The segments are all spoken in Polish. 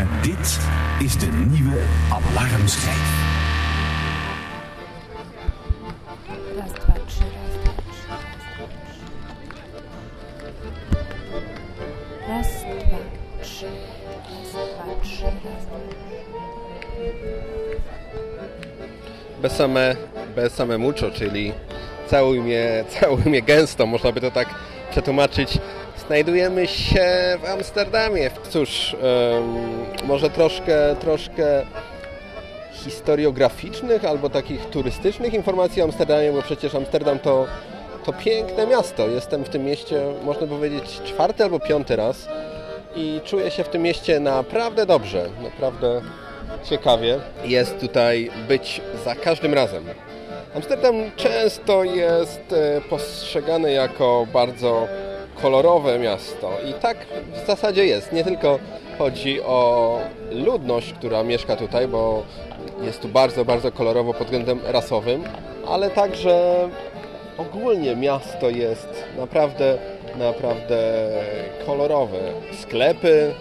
En dit is de nieuwe alarmschijf. Raz, dwa, trzy, raz, dwa, trzy. Raz, dwa, trzy. Raz, dwa, trzy. Raz, dwa, Bez same, bez same mucho, czyli całuj mnie, całuj mnie gęsto, można by to tak przetłumaczyć. Znajdujemy się w Amsterdamie. Cóż, em, może troszkę, troszkę historiograficznych albo takich turystycznych informacji o Amsterdamie, bo przecież Amsterdam to, to piękne miasto. Jestem w tym mieście, można powiedzieć, czwarty albo piąty raz i czuję się w tym mieście naprawdę dobrze, naprawdę ciekawie. Jest tutaj być za każdym razem. Amsterdam często jest e, postrzegany jako bardzo kolorowe miasto i tak w zasadzie jest. Nie tylko chodzi o ludność, która mieszka tutaj, bo jest tu bardzo, bardzo kolorowo pod względem rasowym, ale także ogólnie miasto jest naprawdę, naprawdę kolorowe. Sklepy,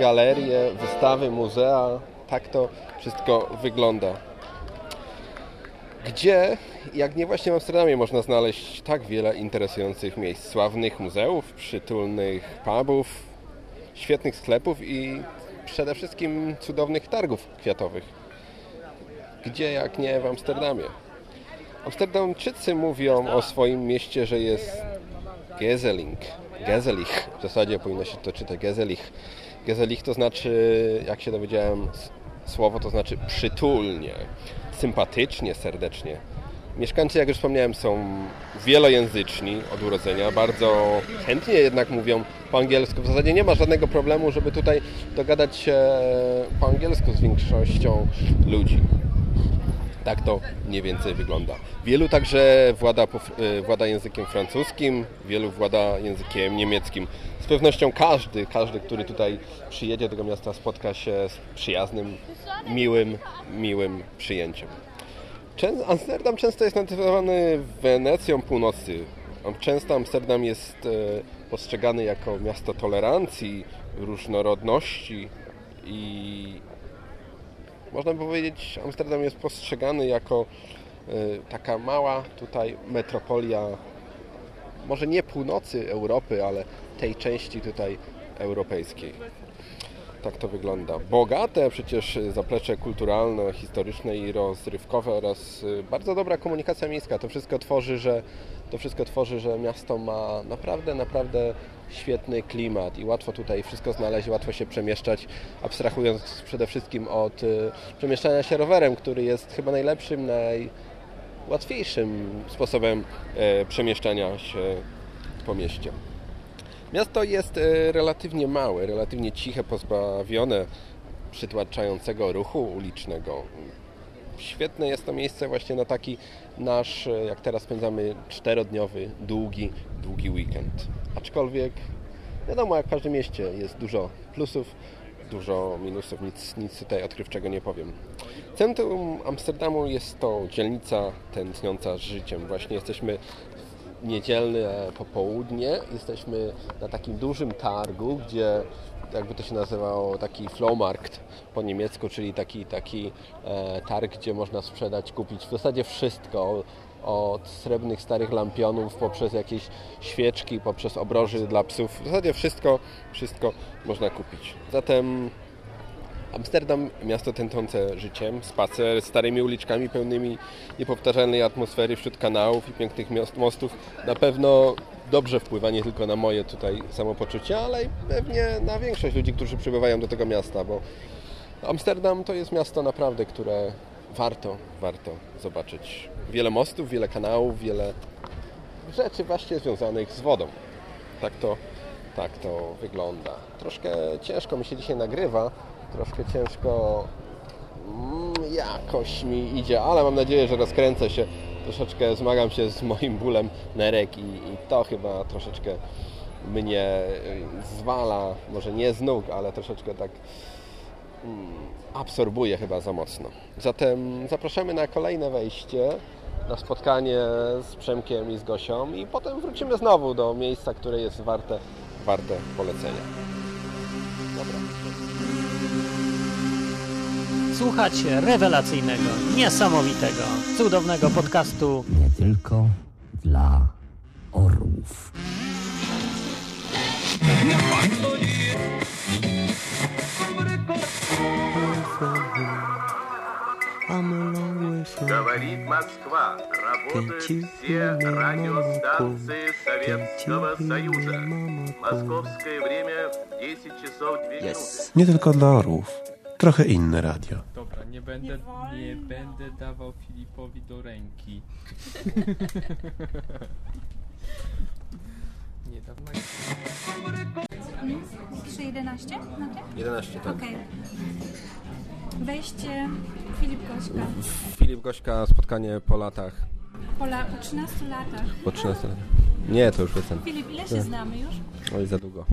galerie, wystawy, muzea, tak to wszystko wygląda. Gdzie, jak nie właśnie w Amsterdamie, można znaleźć tak wiele interesujących miejsc, sławnych muzeów, przytulnych pubów, świetnych sklepów i przede wszystkim cudownych targów kwiatowych. Gdzie, jak nie w Amsterdamie? Amsterdamczycy mówią o swoim mieście, że jest Gezeling. Gezelich. W zasadzie powinno się to czytać Gezelich. Gezelich to znaczy, jak się dowiedziałem, słowo to znaczy przytulnie, sympatycznie, serdecznie. Mieszkańcy, jak już wspomniałem, są wielojęzyczni od urodzenia, bardzo chętnie jednak mówią po angielsku. W zasadzie nie ma żadnego problemu, żeby tutaj dogadać się po angielsku z większością ludzi. Tak to mniej więcej wygląda. Wielu także włada, y, włada językiem francuskim, wielu włada językiem niemieckim. Pewnością każdy, każdy, który tutaj przyjedzie do tego miasta, spotka się z przyjaznym, miłym, miłym przyjęciem. Amsterdam często jest nazywany Wenecją północy. Często Amsterdam jest e, postrzegany jako miasto tolerancji, różnorodności i można by powiedzieć, Amsterdam jest postrzegany jako e, taka mała tutaj metropolia, może nie północy Europy, ale tej części tutaj europejskiej. Tak to wygląda. Bogate przecież zaplecze kulturalne, historyczne i rozrywkowe oraz y, bardzo dobra komunikacja miejska. To wszystko tworzy, że to wszystko tworzy, że miasto ma naprawdę, naprawdę świetny klimat i łatwo tutaj wszystko znaleźć, łatwo się przemieszczać, abstrahując przede wszystkim od y, przemieszczania się rowerem, który jest chyba najlepszym, najłatwiejszym sposobem e, przemieszczania się po mieście. Miasto jest e, relatywnie małe, relatywnie ciche, pozbawione przytłaczającego ruchu ulicznego. Świetne jest to miejsce właśnie na taki nasz, e, jak teraz spędzamy, czterodniowy, długi, długi weekend. Aczkolwiek wiadomo, jak w każdym mieście jest dużo plusów, dużo minusów, nic, nic tutaj odkrywczego nie powiem. Centrum Amsterdamu jest to dzielnica tętniąca życiem. Właśnie jesteśmy niedzielne popołudnie. Jesteśmy na takim dużym targu, gdzie jakby to się nazywało taki flowmarkt po niemiecku, czyli taki, taki e, targ, gdzie można sprzedać, kupić w zasadzie wszystko od srebrnych starych lampionów poprzez jakieś świeczki, poprzez obroży dla psów. W zasadzie wszystko, wszystko można kupić. Zatem Amsterdam, miasto tętące życiem, spacer starymi uliczkami pełnymi niepowtarzalnej atmosfery wśród kanałów i pięknych miast, mostów na pewno dobrze wpływa nie tylko na moje tutaj samopoczucie, ale i pewnie na większość ludzi, którzy przybywają do tego miasta, bo Amsterdam to jest miasto naprawdę, które warto, warto zobaczyć. Wiele mostów, wiele kanałów, wiele rzeczy właśnie związanych z wodą. Tak to, tak to wygląda. Troszkę ciężko mi się dzisiaj nagrywa, troszkę ciężko mm, jakoś mi idzie, ale mam nadzieję, że rozkręcę się. Troszeczkę zmagam się z moim bólem nerek i, i to chyba troszeczkę mnie y, zwala, może nie z nóg, ale troszeczkę tak mm, absorbuje chyba za mocno. Zatem zapraszamy na kolejne wejście, na spotkanie z Przemkiem i z Gosią i potem wrócimy znowu do miejsca, które jest warte, warte polecenia. Słuchacie rewelacyjnego, niesamowitego, cudownego podcastu nie tylko dla orłów. Говорит Москва. Работают все радиостанции Советского Союза. Московское время 10 часов 2 минуты. Nie tylko dla orłów. Trochę inne radio. Dobra, nie będę, nie będę dawał Filipowi do ręki. nie dam na 3.11 na tym? 11, tak. Okej. Wejście Filip Gośka. Filip Gośka, spotkanie po latach, Po, la, po 13 latach. po 13 latach. Nie, to już wycen. Filip, ile się znamy już? Oj, za długo.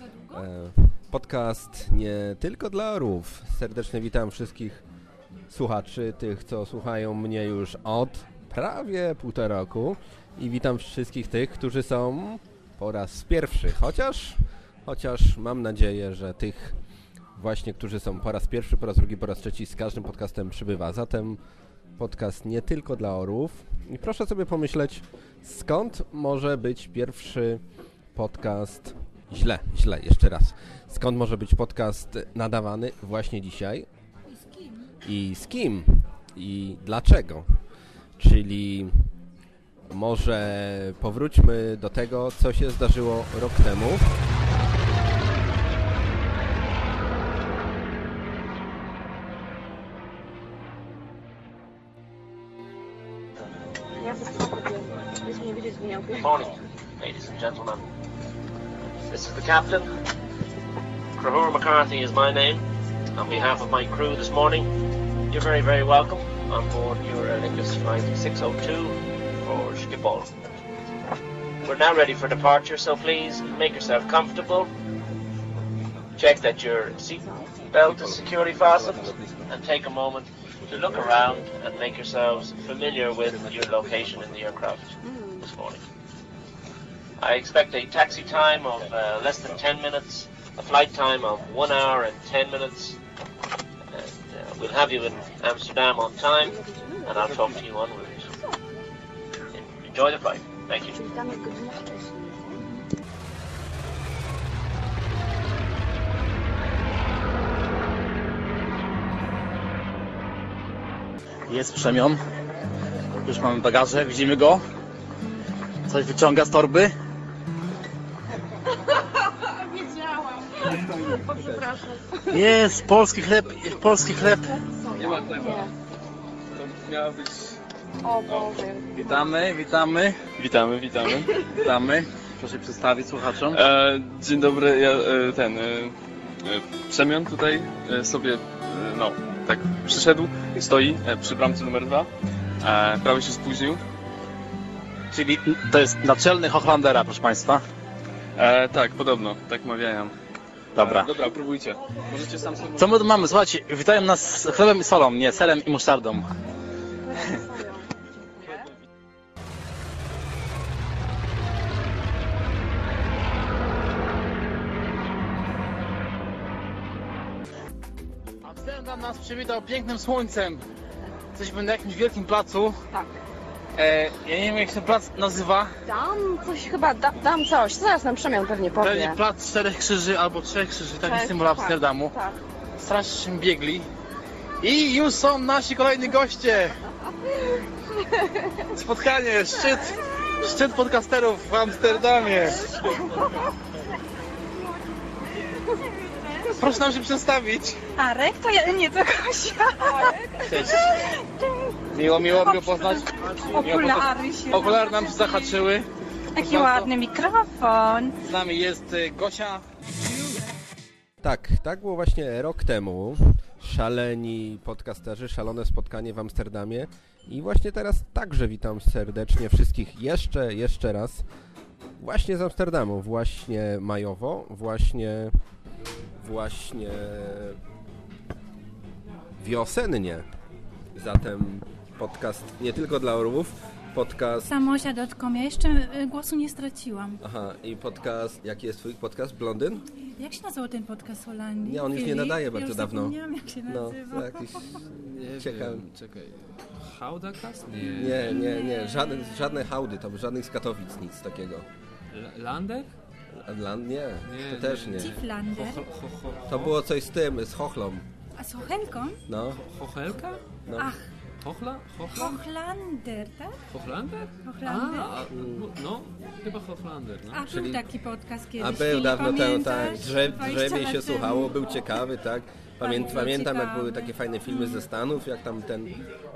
Za długo? E, podcast nie tylko dla orłów. Serdecznie witam wszystkich słuchaczy, tych, co słuchają mnie już od prawie półtora roku. I witam wszystkich tych, którzy są po raz pierwszy. Chociaż, chociaż mam nadzieję, że tych właśnie, którzy są po raz pierwszy, po raz drugi, po raz trzeci z każdym podcastem przybywa. Zatem podcast nie tylko dla orłów. I proszę sobie pomyśleć, skąd może być pierwszy podcast źle, źle, jeszcze raz. Skąd może być podcast nadawany właśnie dzisiaj I z kim? i z kim i dlaczego? Czyli może powróćmy do tego, co się zdarzyło rok temu. Morning, ladies and gentlemen. The captain. Crahor McCarthy is my name. On behalf of my crew this morning, you're very, very welcome on board your Lingus Flight 602 for Schiphol. We're now ready for departure, so please make yourself comfortable. Check that your seat belt is securely fastened and take a moment to look around and make yourselves familiar with your location in the aircraft this morning. I expect a taxi time of uh, less than 10 minutes, a flight time of 1 hour and 10 minutes, and uh, we'll have you in Amsterdam on time, and I'll talk to you en route. Enjoy the flight. Thank you. Jest przemian. Już mamy bagaże, widzimy go. Coś wyciąga z torby. Jest polski chleb, polski chleb. Nie ma chleba. To miała być... Witamy, witamy, Witamy, witamy. witamy. Proszę przedstawić słuchaczom. E, dzień dobry, ja e, ten... E, e, Przemian tutaj e, sobie, e, no, tak przyszedł, stoi e, przy bramce numer dwa. E, prawie się spóźnił. Czyli to jest naczelny Hochlandera, proszę Państwa. E, tak, podobno, tak mawiają. Dobra. Dobra, próbujcie. Możecie sam sobie... Co my tu mamy? Słuchajcie, witają nas z chlebem i solą, nie, serem i musztardą. Amsterdam nas przywitał pięknym słońcem. Jesteśmy na jakimś wielkim placu. Tak. E, ja nie wiem jak się ten plac nazywa. Dam coś chyba, da, dam coś. Zaraz nam Przemian pewnie powie. Pewnie plac czterech krzyży albo trzech krzyży, taki Tak, symbol tak, Amsterdamu. Tak. strasznie biegli. I już są nasi kolejni goście. Spotkanie, szczyt, szczyt podcasterów w Amsterdamie. Proszę nam się przedstawić. Arek? To ja nie, to Gosia. Cześć. Miło, miło, miło poznać. Okulary się. Okulary nam się zahaczyły. Jaki ładny mikrofon. Z nami jest y, Gosia. Tak, tak było właśnie rok temu. Szaleni podcasterzy, szalone spotkanie w Amsterdamie. I właśnie teraz także witam serdecznie wszystkich jeszcze, jeszcze raz. Właśnie z Amsterdamu, właśnie majowo, właśnie, właśnie wiosennie. Zatem podcast nie tylko dla orłów, podcast... Samosia.com. Ja jeszcze y, głosu nie straciłam. Aha, i podcast, jaki jest twój podcast? Blondyn? Jak się nazywał ten podcast Holandii? Nie, on już nie nadaje Ja bardzo dawno. zapomniałam, jak się No, nazywa. jakiś Nie ciekawy. wiem, czekaj. Haudacast? Nie. Nie, nie, nie, żadne, żadne hałdy, to żadnych z Katowic, nic takiego. L- Lander? Land nie, Nie, to też nie. Tieflander. Ho- ho- ho- To było coś z tym, z chochlą. A z Hochelką? No, Hochelka? no. Ach, Hochla? Hochla? Hochlander, tak? Hochlander? Hochlander? A, no, chyba Hochlander, no. A był taki podcast kiedyś. A był dawno temu, tak, drzew, 20 drzewie się słuchało, był ciekawy, tak. Pamię, pamiętam, jak były takie fajne filmy ze Stanów, jak tam ten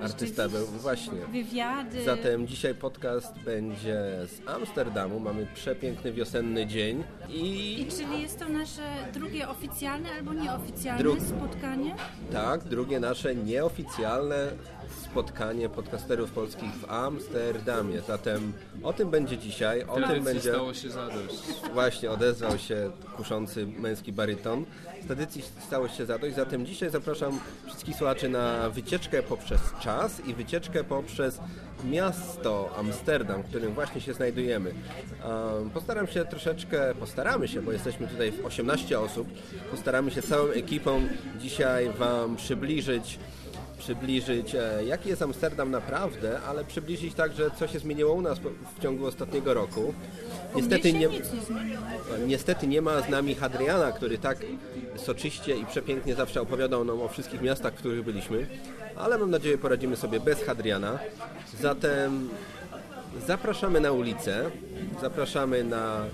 artysta był. Właśnie. Wywiady. Zatem dzisiaj podcast będzie z Amsterdamu. Mamy przepiękny wiosenny dzień i I czyli jest to nasze drugie oficjalne albo nieoficjalne Dru- spotkanie? tak, drugie nasze nieoficjalne spotkanie podcasterów polskich w Amsterdamie. Zatem o tym będzie dzisiaj, o tym Tradycji będzie... stało się zadość. Właśnie odezwał się kuszący męski baryton. Z tradycji stało się zadość, zatem dzisiaj zapraszam wszystkich słuchaczy na wycieczkę poprzez czas i wycieczkę poprzez miasto Amsterdam, w którym właśnie się znajdujemy. Um, Postaram się troszeczkę, postaramy się, bo jesteśmy tutaj w 18 osób, postaramy się całą ekipą dzisiaj Wam przybliżyć przybliżyć, e, jaki jest Amsterdam naprawdę, ale przybliżyć także, co się zmieniło u nas w ciągu ostatniego roku. Niestety nie. Niestety nie ma z nami Hadriana, który tak soczyście i przepięknie zawsze opowiadał nam o wszystkich miastach, w których byliśmy, ale mam nadzieję poradzimy sobie bez Hadriana. Zatem zapraszamy na ulicę, zapraszamy na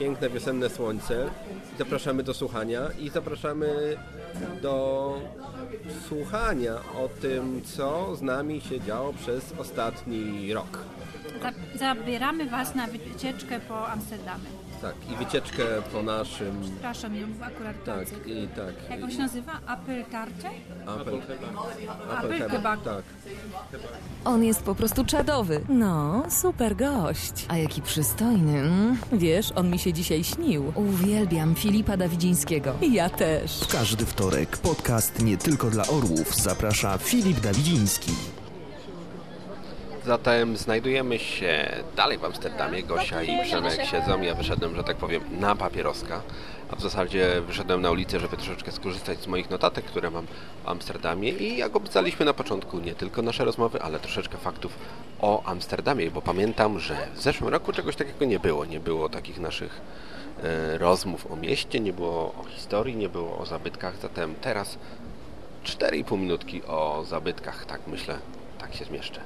piękne wiosenne słońce, zapraszamy do słuchania i zapraszamy do słuchania o tym, co z nami się działo przez ostatni rok. Za- Zabieramy Was na wycieczkę po Amsterdamie. Tak, i wycieczkę po naszym Przepraszam, ją akurat Tak, tak. i tak. Jak on się nazywa? Apple? Apple, Apple Apple kebab. Tak. On jest po prostu czadowy. No, super gość. A jaki przystojny. Mm? Wiesz, on mi się dzisiaj śnił. Uwielbiam Filipa Dawidzińskiego. Ja też. Każdy wtorek podcast nie tylko dla orłów zaprasza Filip Dawidziński. Zatem znajdujemy się dalej w Amsterdamie. Gosia i Przemek siedzą. Ja wyszedłem, że tak powiem, na papieroska. A w zasadzie wyszedłem na ulicę, żeby troszeczkę skorzystać z moich notatek, które mam w Amsterdamie. I jak obiecaliśmy na początku, nie tylko nasze rozmowy, ale troszeczkę faktów o Amsterdamie, bo pamiętam, że w zeszłym roku czegoś takiego nie było. Nie było takich naszych e, rozmów o mieście, nie było o historii, nie było o zabytkach. Zatem teraz 4,5 minutki o zabytkach, tak myślę, tak się zmieszczę.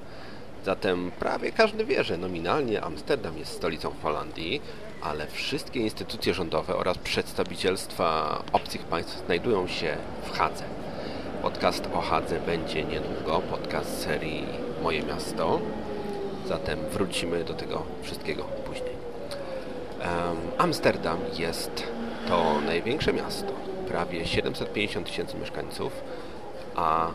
Zatem prawie każdy wie, że nominalnie Amsterdam jest stolicą Holandii, ale wszystkie instytucje rządowe oraz przedstawicielstwa obcych państw znajdują się w Hadze. Podcast o Hadze będzie niedługo, podcast serii Moje Miasto. Zatem wrócimy do tego wszystkiego później. Em, Amsterdam jest to największe miasto, prawie 750 tysięcy mieszkańców, a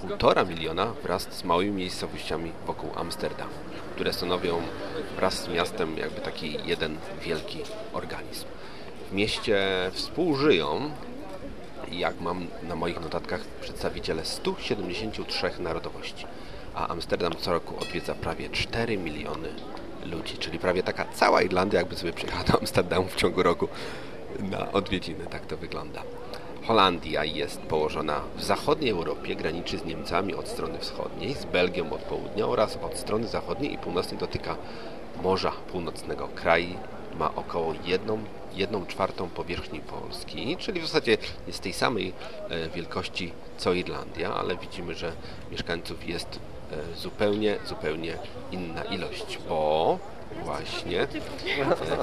półtora miliona wraz z małymi miejscowościami wokół Amsterdam, które stanowią wraz z miastem jakby taki jeden wielki organizm. W mieście współżyją, jak mam na moich notatkach, przedstawiciele 173 narodowości, a Amsterdam co roku odwiedza prawie 4 miliony ludzi, czyli prawie taka cała Irlandia jakby sobie przyjechała do Amsterdamu w ciągu roku na odwiedziny, tak to wygląda. Holandia jest położona w zachodniej Europie, graniczy z Niemcami od strony wschodniej, z Belgią od południa oraz od strony zachodniej i północnej dotyka Morza Północnego. Kraj ma około jedną, jedną czwartą powierzchni Polski, czyli w zasadzie jest tej samej e, wielkości co Irlandia, ale widzimy, że mieszkańców jest e, zupełnie, zupełnie inna ilość, bo właśnie e,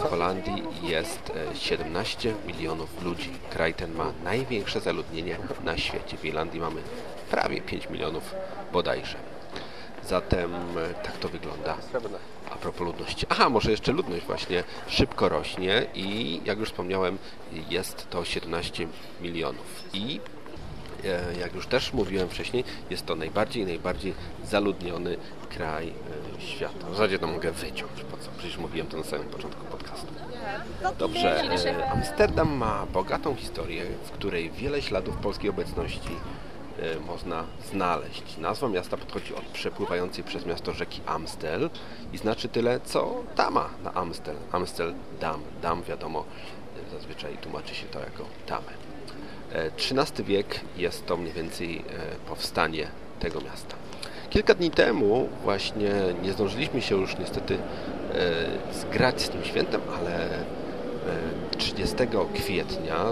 w Holandii jest e, 17 milionów ludzi. Kraj ten ma największe zaludnienie na świecie. W Irlandii mamy prawie 5 milionów bodajże. Zatem tak to wygląda. A propos ludności. Aha, może jeszcze ludność właśnie szybko rośnie i jak już wspomniałem, jest to 17 milionów. I e, jak już też mówiłem wcześniej, jest to najbardziej, najbardziej zaludniony kraj e, świata. W zasadzie to mogę wyciąć, po co? Przecież mówiłem to na samym początku podcastu. Dobrze, e, Amsterdam ma bogatą historię, w której wiele śladów polskiej obecności można znaleźć. Nazwa miasta podchodzi od przepływającej przez miasto rzeki Amstel i znaczy tyle, co dama na Amstel. Amstel dam, dam wiadomo Zazwyczaj tłumaczy się to jako tamę. XIII wiek jest to mniej więcej e, powstanie tego miasta. Kilka dni temu właśnie nie zdążyliśmy się już niestety e, zgrać z tym świętem, ale e, 30 kwietnia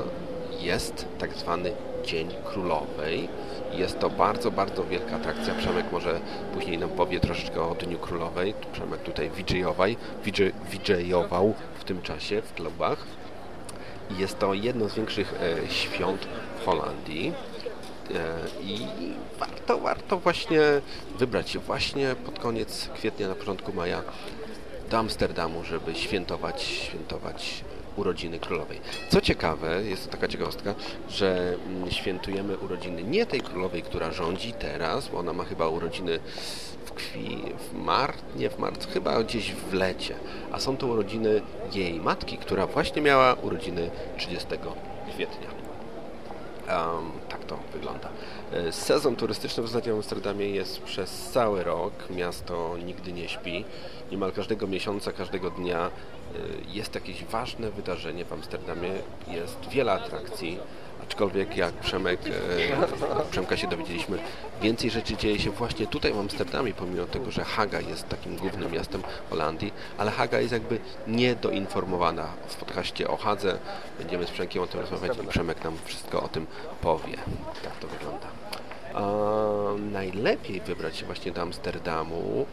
jest tak zwany Dzień Królowej. Jest to bardzo, bardzo wielka atrakcja. Przemek może później nam powie troszeczkę o Dniu Królowej. Przemek tutaj VJ-ował, w tym czasie w klubach. Jest to jedno z większych e, świąt w Holandii. E, I warto, warto właśnie wybrać się właśnie pod koniec kwietnia, na początku maja do Amsterdamu, żeby świętować, świętować urodziny królowej. Co ciekawe, jest to taka ciekawostka, że mm, świętujemy urodziny nie tej królowej, która rządzi teraz, bo ona ma chyba urodziny w kwi, w mart, nie w marcu, chyba gdzieś w lecie, a są to urodziny jej matki, która właśnie miała urodziny 30 kwietnia. Um, tak to wygląda. E, Sezon turystyczny w zasadzie Amsterdamie jest przez cały rok. Miasto nigdy nie śpi. Niemal każdego miesiąca, każdego dnia jest jakieś ważne wydarzenie w Amsterdamie. Jest wiele atrakcji, aczkolwiek jak Przemek, e, Przemka się dowiedzieliśmy, więcej rzeczy dzieje się właśnie tutaj w Amsterdamie, pomimo tego, że Haga jest takim głównym miastem Holandii, ale Haga jest jakby niedoinformowana. W podcaście o Hadze będziemy z Przemkiem o tym rozmawiać i Przemek nam wszystko o tym powie. Tak to wygląda. A najlepiej wybrać się właśnie do Amsterdamu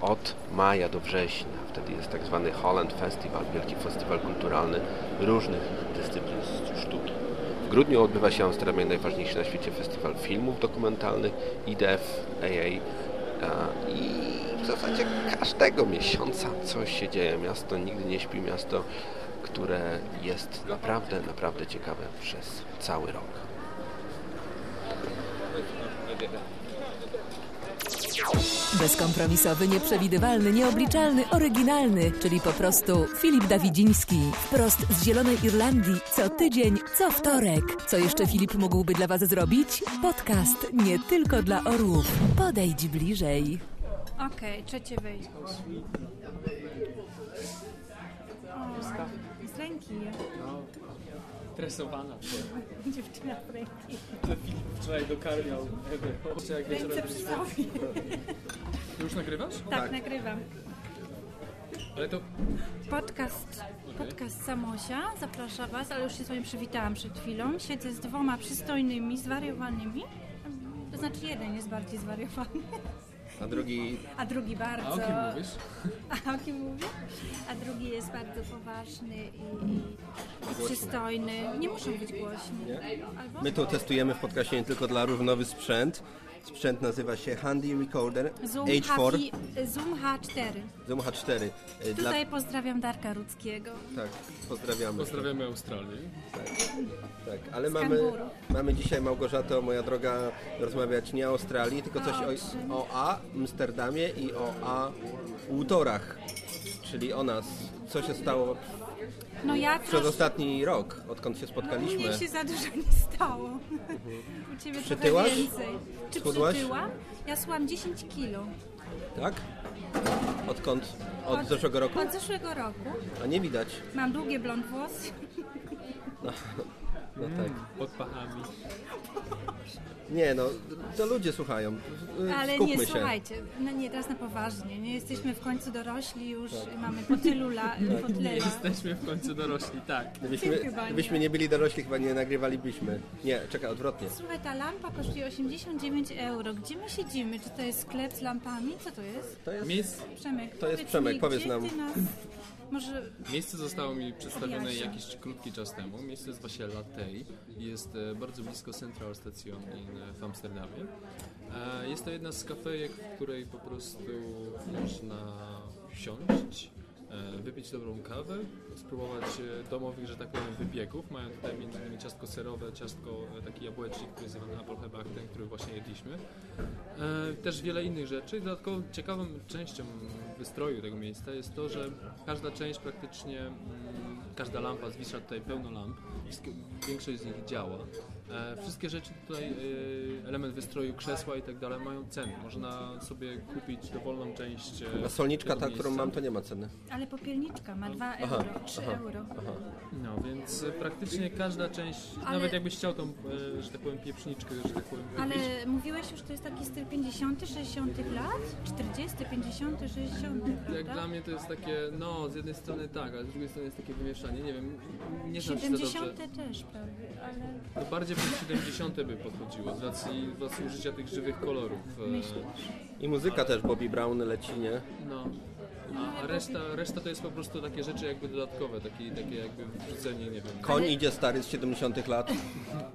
od maja do września. Wtedy jest tak zwany Holland Festival, wielki festiwal kulturalny różnych dyscyplin sztuki. W grudniu odbywa się w Amsterdamie najważniejszy na świecie festiwal filmów dokumentalnych IDF AA e, i w zasadzie każdego miesiąca coś się dzieje. Miasto nigdy nie śpi, miasto, które jest naprawdę, naprawdę ciekawe przez cały rok. Bezkompromisowy, nieprzewidywalny, nieobliczalny, oryginalny, czyli po prostu Filip Dawidziński. Wprost z Zielonej Irlandii, co tydzień, co wtorek. Co jeszcze Filip mógłby dla Was zrobić? Podcast nie tylko dla orłów. Podejdź bliżej. Okej, trzecie wejście. Z ręki. Tresowana. Dziewczyna w ręki. Wczoraj dokarmiał Ewę. Jak Ręce wieczorem przy sobie. Już nagrywasz? Tak, nagrywam. Ale to Podcast, podcast Samosia zaprasza Was, ale już się z Wami przywitałam przed chwilą. Siedzę z dwoma przystojnymi, zwariowanymi. To znaczy jeden jest bardziej zwariowany, A drugi a drugi bardzo... A o kim mówisz? A o kim mówię? A drugi jest bardzo poważny i, i, przystojny. Nie muszą być głośni. Albo... My tu testujemy w podcaście nie tylko dla róż nowy sprzęt. Sprzęt nazywa się Handy Recorder Zoom, H4 H4. Zoom H4. Zoom H4. Y, Dla... Tutaj pozdrawiam Darka Rudzkiego. Tak, pozdrawiamy. Pozdrawiamy Australię. Tak, tak. ale Z mamy, kanguru. mamy dzisiaj, Małgorzato, moja droga, rozmawiać nie o Australii, tylko coś o, o A, Amsterdamie i o A, Łtorach, czyli o nas. Co się stało No ja przez trosz... ostatni rok, odkąd się No, spotkaliśmy? mnie się za dużo nie stało. U Ciebie Przytyłaś? trochę więcej. Czy Schudłaś? przytyłam? Ja słucham 10 kilo. Tak? Odkąd? Od, zeszłego roku? Od zeszłego roku. A nie widać. Mam długie blond włosy. No, no tak. Pod pachami. Nie no, to ludzie słuchają. Y, Ale Skupmy nie, się. słuchajcie, no nie, teraz na poważnie. Nie jesteśmy w końcu dorośli już, Tak. mamy po tylu lat, po tyle Nie lat. jesteśmy w końcu dorośli, tak. Gdybyśmy, chyba nie. gdybyśmy nie byli dorośli, chyba nie nagrywalibyśmy. Nie, czekaj, odwrotnie. Słuchaj, ta lampa kosztuje 89 euro. Gdzie my siedzimy? Czy to jest sklep z lampami? Co to jest? To jest, Miejsc, Przemek, To jest powiedz Przemek, mi, powiedz gdzie nam. Ty nas... Może miejsce zostało mi przedstawione jakiś krótki czas temu. Miejsce nazywa się Latej i jest e, bardzo blisko Central Station in, w Amsterdamie. E, Jest to jedna z kafejek, w której po prostu można wsiąść, e, wypić dobrą kawę, spróbować e, domowych, że tak powiem, wypieków. Mają tutaj m.in. ciastko serowe, ciastko e, taki jabłecznik, który jest zwany Applehebachten, który właśnie jedliśmy. E, Też wiele innych rzeczy. Dodatkowo ciekawą częścią wystroju tego miejsca jest to, że każda część praktycznie mm, każda lampa zwisza tutaj pełno lamp, większość z nich działa. E, wszystkie rzeczy tutaj, e, element wystroju, krzesła i tak dalej mają ceny. Można sobie kupić dowolną część. e, A solniczka tego ta, którą miejsca. mam, to nie ma ceny. Ale popielniczka ma 2 Aha, euro, 3 aha, euro. No, więc e, praktycznie każda część, Ale- nawet jakbyś chciał tą, e, że tak powiem, pieprzniczkę, że tak powiem, Ale wypić, mówiłeś już, to jest taki styl 50., 60. lat? 40., 50., 60., Jak prawda? dla mnie to jest takie, no z jednej strony tak, ale z drugiej strony jest takie wymieszanie, nie wiem, nie znam się za 70. dobrze. też prawie, ale To bardziej pod 70 by podchodziło, z racji, z racji użycia tych żywych kolorów. e? I muzyka też, Bobby Brown leci, nie? No. A, reszta, reszta to jest po prostu takie rzeczy jakby dodatkowe, takie, takie jakby wrzucenie, nie wiem. Koń idzie stary z 70 lat.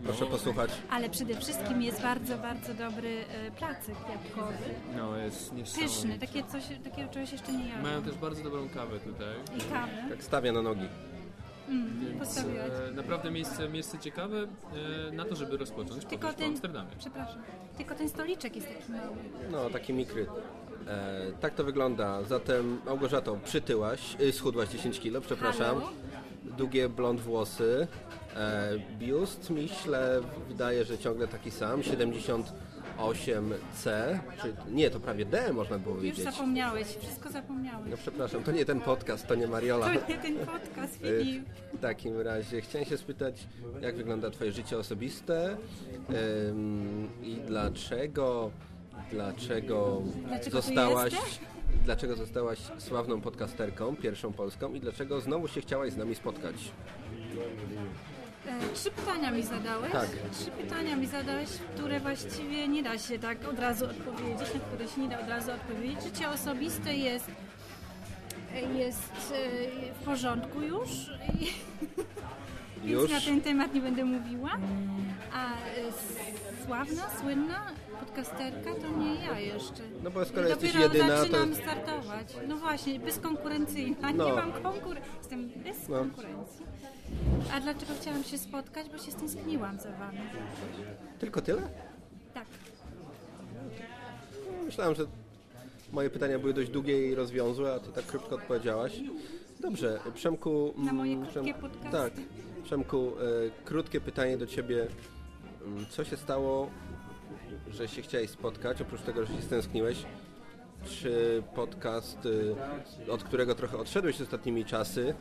Proszę posłuchać. Ale przede wszystkim jest bardzo, bardzo dobry e, placyk jabłkowy. No, jest Pyszny, niesamowite. takie coś, takiego czegoś jeszcze nie jadłam. Mają też bardzo dobrą kawę tutaj. I kawę. Tak stawia na nogi. Mm, Więc postawiłaś. e, naprawdę miejsce, miejsce ciekawe e, na to, żeby rozpocząć Tylko podróż po ten, Amsterdamie. przepraszam, tylko ten stoliczek jest taki mały. No, taki mikry. E, tak to wygląda. Zatem, Małgorzato, przytyłaś, y, schudłaś 10 kilo, przepraszam. Halo? Długie blond włosy. E, biust, myślę, wydaje, że ciągle taki sam, 78C. Czy, nie, to prawie D można było Już wiedzieć. zapomniałeś, wszystko zapomniałeś. No przepraszam, to nie ten podcast, to nie Mariola. To nie ten podcast, Y, Filip. W takim razie chciałem się spytać, jak wygląda Twoje życie osobiste ym, i dlaczego, dlaczego, Dlaczego zostałaś, dlaczego zostałaś sławną podcasterką, pierwszą polską i dlaczego znowu się chciałaś z nami spotkać? E, Trzy pytania mi zadałeś. Tak. Trzy pytania mi zadałeś, które właściwie nie da się tak od razu odpowiedzieć, na które się nie da od razu odpowiedzieć. Życie osobiste jest, jest e, w porządku już. Już? Więc na ten temat nie będę mówiła. A e, sławna, słynna podcasterka to nie ja jeszcze. No bo skoro jesteś jedyna, to zaczynam jest- startować. No właśnie, bezkonkurencyjna. No. Nie mam konkurencji. Jestem bez No. konkurencji. A dlaczego chciałam się spotkać? Bo się stęskniłam za wami. Tylko tyle? Tak. Myślałem, że moje pytania były dość długie i rozwiązłe, a Ty tak krótko odpowiedziałaś. Dobrze, Przemku... Na moje mm, krótkie Przem- podcasty. Tak. Przemku, e, krótkie pytanie do Ciebie. Co się stało, że się chciałeś spotkać, oprócz tego, że się stęskniłeś? Czy podcast, y, od którego trochę odszedłeś ostatnimi czasy,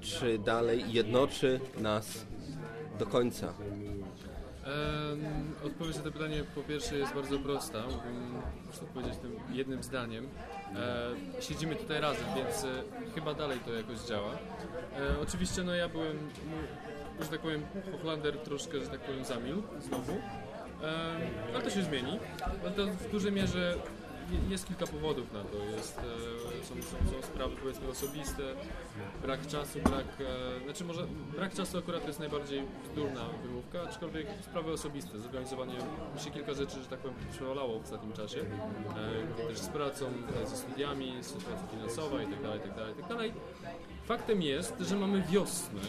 czy dalej jednoczy nas do końca? Odpowiedź na to pytanie po pierwsze jest bardzo prosta. Prostu powiedzieć tym jednym zdaniem. E, siedzimy tutaj razem, więc e, chyba dalej to jakoś działa. E, oczywiście no ja byłem, że tak powiem, Hochlander troszkę, że tak powiem, zamilkł znowu. Ale to się zmieni. To w dużej mierze je- jest kilka powodów na to. Jest, e, są, są, są sprawy powiedzmy osobiste, brak czasu, brak, e, znaczy może brak czasu akurat to jest najbardziej bzdurna wymówka, aczkolwiek sprawy osobiste, zorganizowanie mi się kilka rzeczy, że tak powiem, przewalało w ostatnim czasie, e, też z pracą, ze studiami, sytuacja finansowa itd., itd., itd. Faktem jest, że mamy wiosnę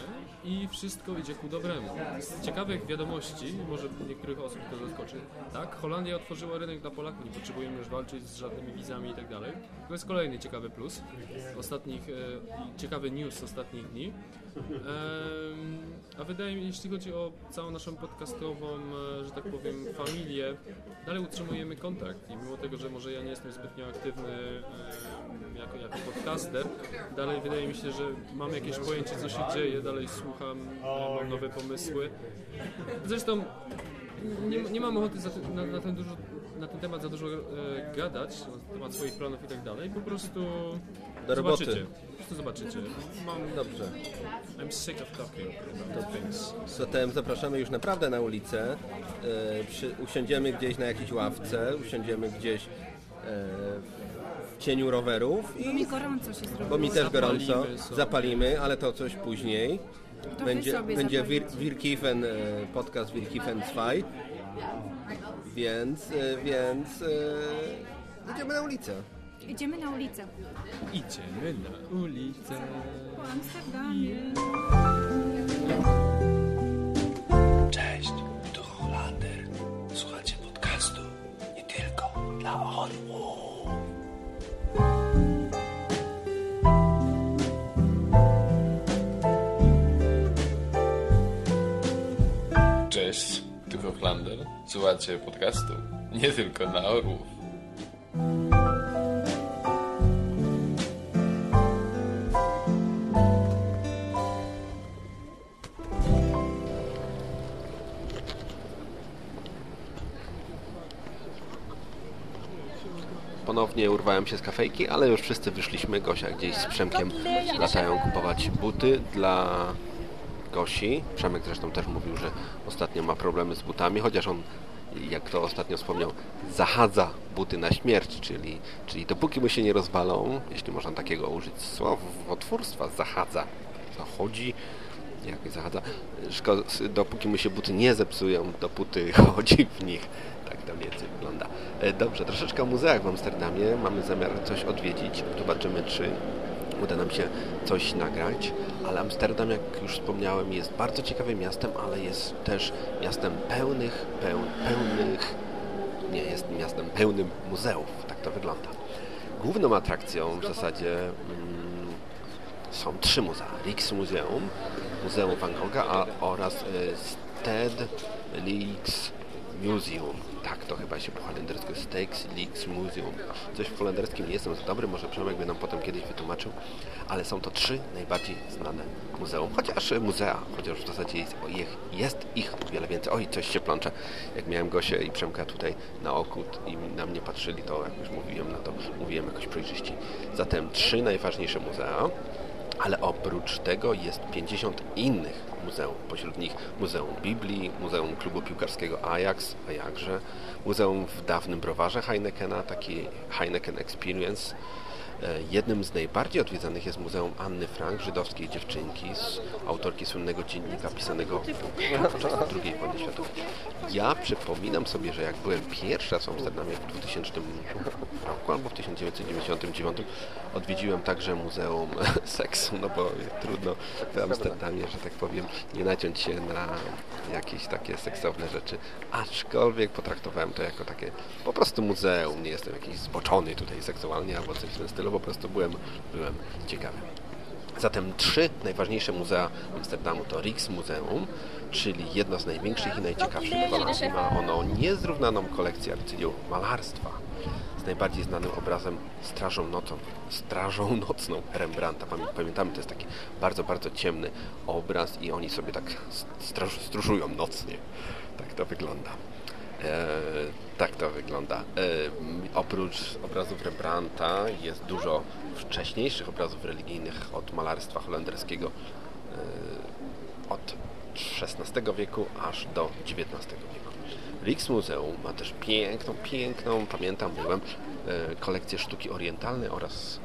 i wszystko idzie ku dobremu. Z ciekawych wiadomości, może niektórych osób to zaskoczy, tak, Holandia otworzyła rynek dla Polaków, nie potrzebujemy już walczyć z żadnymi wizami i tak dalej. To jest kolejny ciekawy plus ostatnich, e, ciekawy news ostatnich dni. Em, a wydaje mi się, jeśli chodzi o całą naszą podcastową, e, że tak powiem, familię, dalej utrzymujemy kontakt i mimo tego, że może ja nie jestem zbytnio aktywny e, jako, jako podcaster, dalej wydaje mi się, że mam jakieś pojęcie, co się dzieje, dalej słucham, mam nowe pomysły. Zresztą nie, nie mam ochoty na, na, ten dużo, na ten temat za dużo e, gadać, na temat swoich planów i tak dalej, po prostu Do roboty. zobaczycie. Po prostu zobaczycie. Mam, Dobrze. I'm sick of talking about things. Zatem zapraszamy już naprawdę na ulicę. E, przy, usiądziemy gdzieś na jakiejś ławce, usiądziemy gdzieś e, w cieniu rowerów Bo i mi gorąco się zrobiło. bo mi też gorąco, Zapalimy ale to coś później. To Będzie, będzie wir. Wirkifen, e, podcast Wirkifen 2. Więc, e, więc e, idziemy na ulicę. Idziemy na ulicę. Idziemy na ulicę. Po Amsterdamie. Cześć, tu Holander. Słuchacie podcastu nie tylko dla orłów. Tu Hochlander. Słuchacie podcastu nie tylko na orłów. Ponownie urwałem się z kafejki, ale już wszyscy wyszliśmy. Gosia gdzieś z Przemkiem latają kupować buty dla Gosi. Przemek zresztą też mówił, że ostatnio ma problemy z butami, chociaż on, jak to ostatnio wspomniał, zahadza buty na śmierć, czyli, czyli dopóki mu się nie rozwalą, jeśli można takiego użyć słowotwórstwa, zahadza, zachodzi, jak zahadza, szko- dopóki mu się buty nie zepsują, dopóty chodzi w nich. Tak to mniej wygląda. E, Dobrze, troszeczkę o muzeach w Amsterdamie. Mamy zamiar coś odwiedzić. Zobaczymy, czy uda nam się coś nagrać. Ale Amsterdam, jak już wspomniałem, jest bardzo ciekawym miastem, ale jest też miastem pełnych, peł, pełnych, nie, jest miastem pełnym muzeów. Tak to wygląda. Główną atrakcją w zasadzie mm, są trzy muzea. Rijksmuseum, Muzeum Van Gogha a, oraz y, Leaks Museum. Tak to chyba się po holendersku Steaks Leaks Museum. Coś w holenderskim nie jestem za dobry, może Przemek by nam potem kiedyś wytłumaczył, ale są to trzy najbardziej znane muzeum. Chociaż muzea, chociaż w zasadzie jest ich, jest ich wiele więcej. Oj, coś się plącze. Jak miałem Gosię i Przemka tutaj na oku i na mnie patrzyli, to jak już mówiłem na to, mówiłem jakoś przejrzyście. Zatem trzy najważniejsze muzea ale oprócz tego jest 50 innych muzeum. Pośród nich Muzeum Biblii, Muzeum Klubu Piłkarskiego Ajax, a jakże, Muzeum w dawnym browarze Heinekena, taki Heineken Experience. E, Jednym z najbardziej odwiedzanych jest Muzeum Anny Frank, żydowskiej dziewczynki, z autorki słynnego dziennika pisanego podczas II wojny światowej. Ja przypominam sobie, że jak byłem pierwszy raz w Amsterdamie w 2000 roku albo w 1999 odwiedziłem także Muzeum Seksu, no bo trudno w Amsterdamie, że tak powiem, nie naciąć się na jakieś takie seksowne rzeczy, aczkolwiek potraktowałem to jako takie po prostu muzeum, nie jestem jakiś zboczony tutaj seksualnie albo coś w tym stylu, po prostu byłem, byłem ciekawy. Zatem trzy najważniejsze muzea Amsterdamu to Rijksmuseum, czyli jedno z największych i najciekawszych w Holandii. Ma ono niezrównaną kolekcję arcydzieł malarstwa z najbardziej znanym obrazem Strażą Nocą, Strażą Nocną Rembrandta. Pamię- Pamiętamy, to jest taki bardzo, bardzo ciemny obraz i oni sobie tak straż, stróżują nocnie. Tak to wygląda. E, tak to wygląda. E, oprócz obrazów Rembrandta jest dużo wcześniejszych obrazów religijnych od malarstwa holenderskiego e, od XVI wieku aż do XIX wieku. Rijksmuseum ma też piękną, piękną, pamiętam, byłem, kolekcję sztuki orientalnej oraz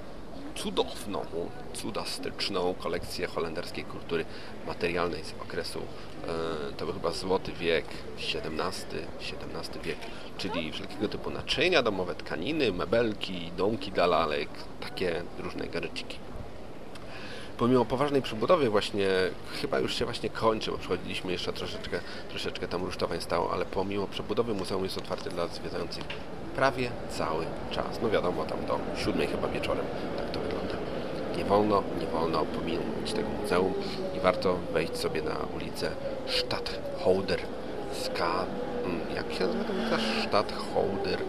cudowną, cudastyczną kolekcję holenderskiej kultury materialnej z okresu, to był chyba złoty wiek, XVII, XVII wiek, czyli wszelkiego typu naczynia domowe, tkaniny, mebelki, domki dla lalek, takie różne gadżeciki. Pomimo poważnej przebudowy właśnie, chyba już się właśnie kończy, bo przechodziliśmy jeszcze troszeczkę, troszeczkę tam rusztowań stało, ale pomimo przebudowy muzeum jest otwarte dla zwiedzających prawie cały czas. No wiadomo, tam do siódmej chyba wieczorem, tak to wygląda. Nie wolno, nie wolno pominąć tego muzeum i warto wejść sobie na ulicę Stadtholder Ska... mm, jak się nazywa? Stadtholder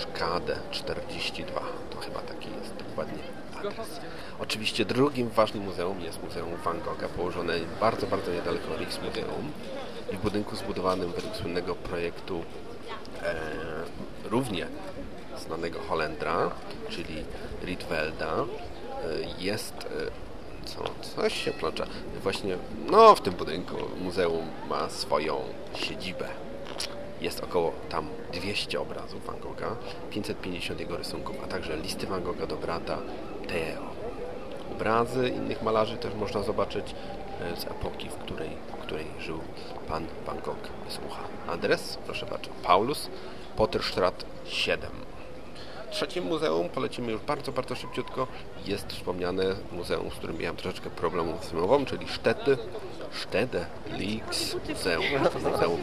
Skade 42. To chyba taki jest dokładnie adres. Oczywiście drugim ważnym muzeum jest Muzeum Van Gogha, położone bardzo, bardzo niedaleko Rijksmuseum i w budynku zbudowanym według słynnego projektu e, równie znanego Holendra, czyli Rietvelda, e, jest e, co, coś się plącza. Właśnie, no w tym budynku muzeum ma swoją siedzibę. Jest około tam 200 obrazów Van Gogha, 550 jego rysunków, a także listy Van Gogha do brata Theo. Obrazy innych malarzy też można zobaczyć e, z epoki, w której, w której żył pan Van Gogh. Słucha. Adres, proszę bardzo, Paulus, Potterstraat 7. Trzecim muzeum, polecimy już bardzo, bardzo szybciutko, jest wspomniane muzeum, z którym miałem troszeczkę problemów z wymową, czyli Stede, Stede Leaks Muzeum, Muzeum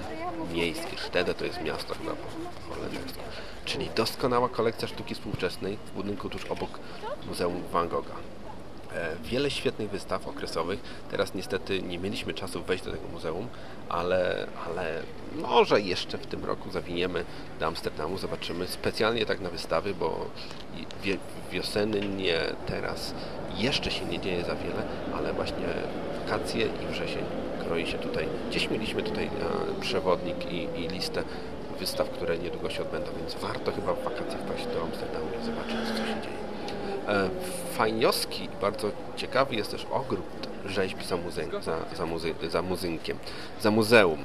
Miejskie. Stede to jest miasto chyba po holendersku. Czyli doskonała kolekcja sztuki współczesnej w budynku tuż obok Muzeum Van Gogha. E, wiele świetnych wystaw okresowych. Teraz niestety nie mieliśmy czasu wejść do tego muzeum, ale, ale może jeszcze w tym roku zawiniemy do Amsterdamu, zobaczymy specjalnie tak na wystawy, bo wiosennie teraz jeszcze się nie dzieje za wiele, ale właśnie wakacje i wrzesień kroi się tutaj. Gdzieś mieliśmy tutaj e, przewodnik i, i listę wystaw, które niedługo się odbędą, więc warto chyba w wakacje wpaść do Amsterdamu i zobaczyć, co się dzieje. E, Fajniowski i bardzo ciekawy jest też ogród rzeźb za, muze za, za, muzy za muzynkiem, za muzeum.